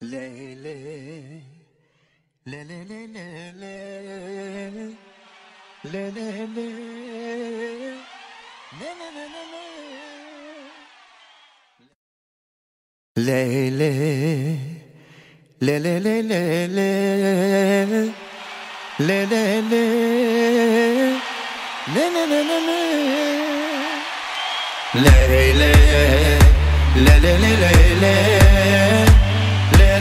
Le le le le le le le le le le le le le le le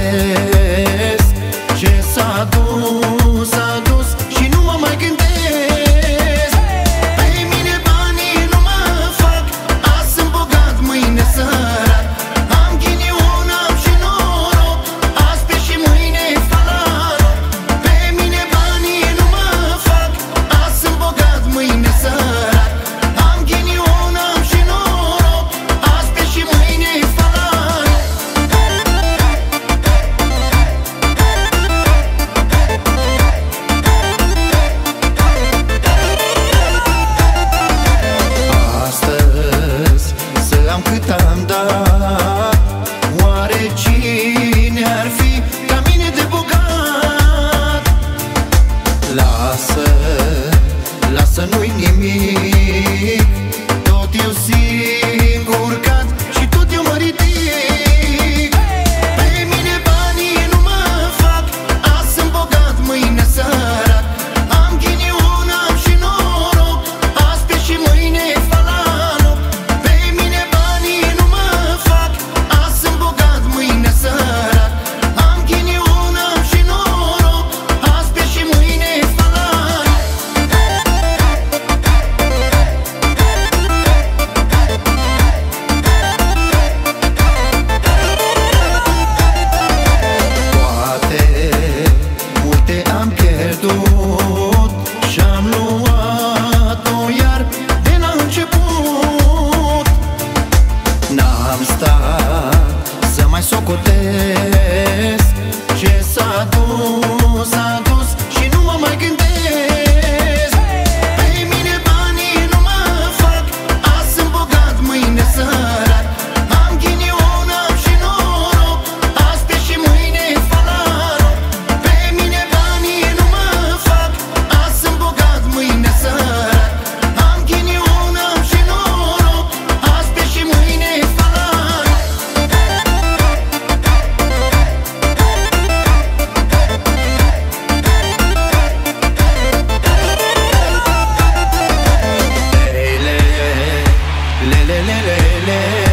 gândesc Ce s-a dus, s-a dus cocote le le le